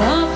some